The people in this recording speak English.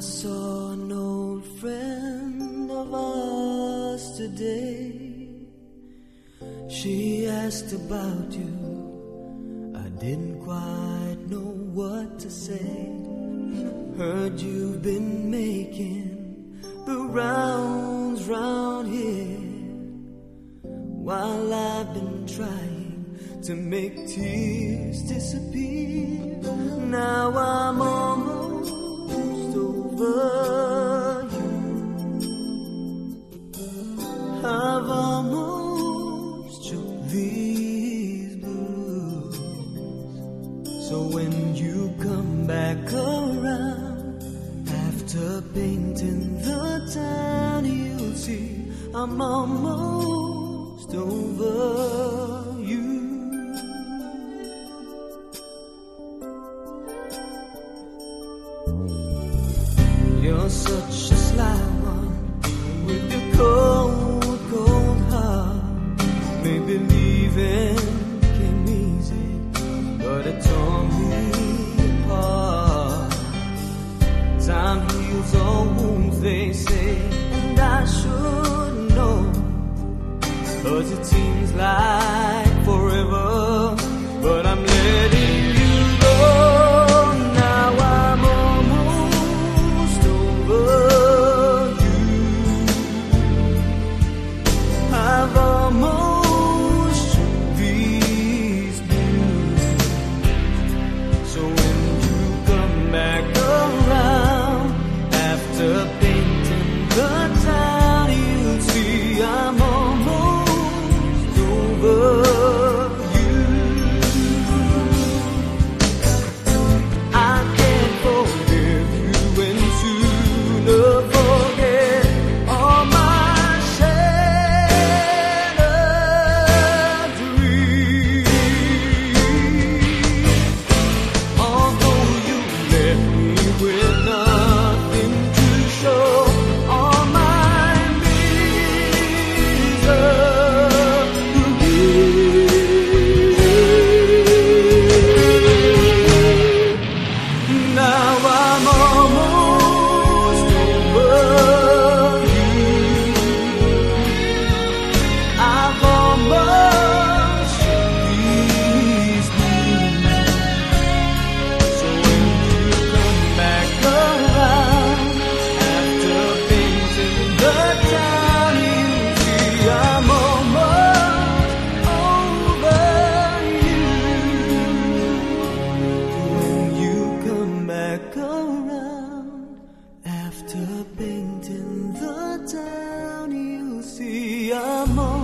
I saw an old friend of ours today. She asked about you. I didn't quite know what to say. Heard you've been making the rounds round here while I've been trying to make tears disappear. So when you come back around after painting the town, you'll see I'm almost over you. You're such a Cause it seems like go round after painting the town. You see a more